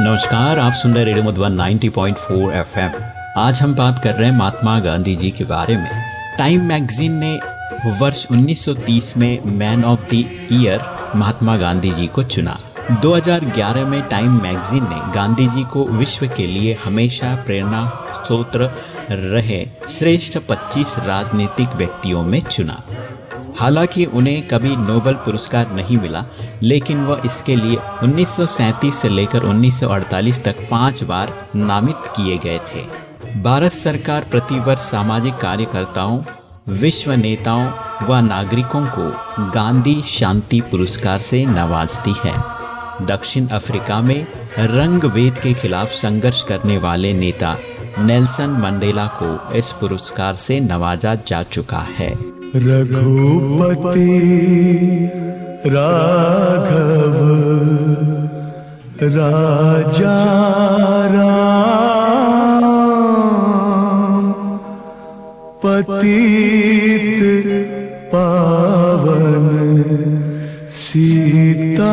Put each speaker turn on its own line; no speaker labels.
नमस्कार, आप सुन रहे रेडियो मधुबन 90.4 एफएम। आज हम बात कर रहे हैं महात्मा गांधी जी के बारे में। टाइम मैगजीन ने वर्ष 1930 में man of the year Mahatma Gandhi ji को चुना। 2011 में टाइम मैगजीन ने गांधी जी को विश्व के लिए हमेशा प्रेरणा स्रोत रहे श्रेष्ठ 25 राजनीतिक व्यक्तियों में चुना। हालाँकि उन्हें कभी नोबल पुरस्कार नहीं मिला, लेकिन वह इसके लिए 1937 से लेकर 1948 तक पाँच बार नामित किए गए थे। भारत सरकार प्रतिवर्ष सामाजिक कार्यकर्ताओं, विश्व नेताओं व नागरिकों को गांधी शांति पुरस्कार से नवाजती है। दक्षिण अफ्रीका में रंग भेद के खिलाफ संघर्ष करने वाले नेता नेल्सन मंडेला को इस पुरस्कार से नवाजा जा चुका है।
रघुपति राघव राजा राम पतित पावन सीताराम।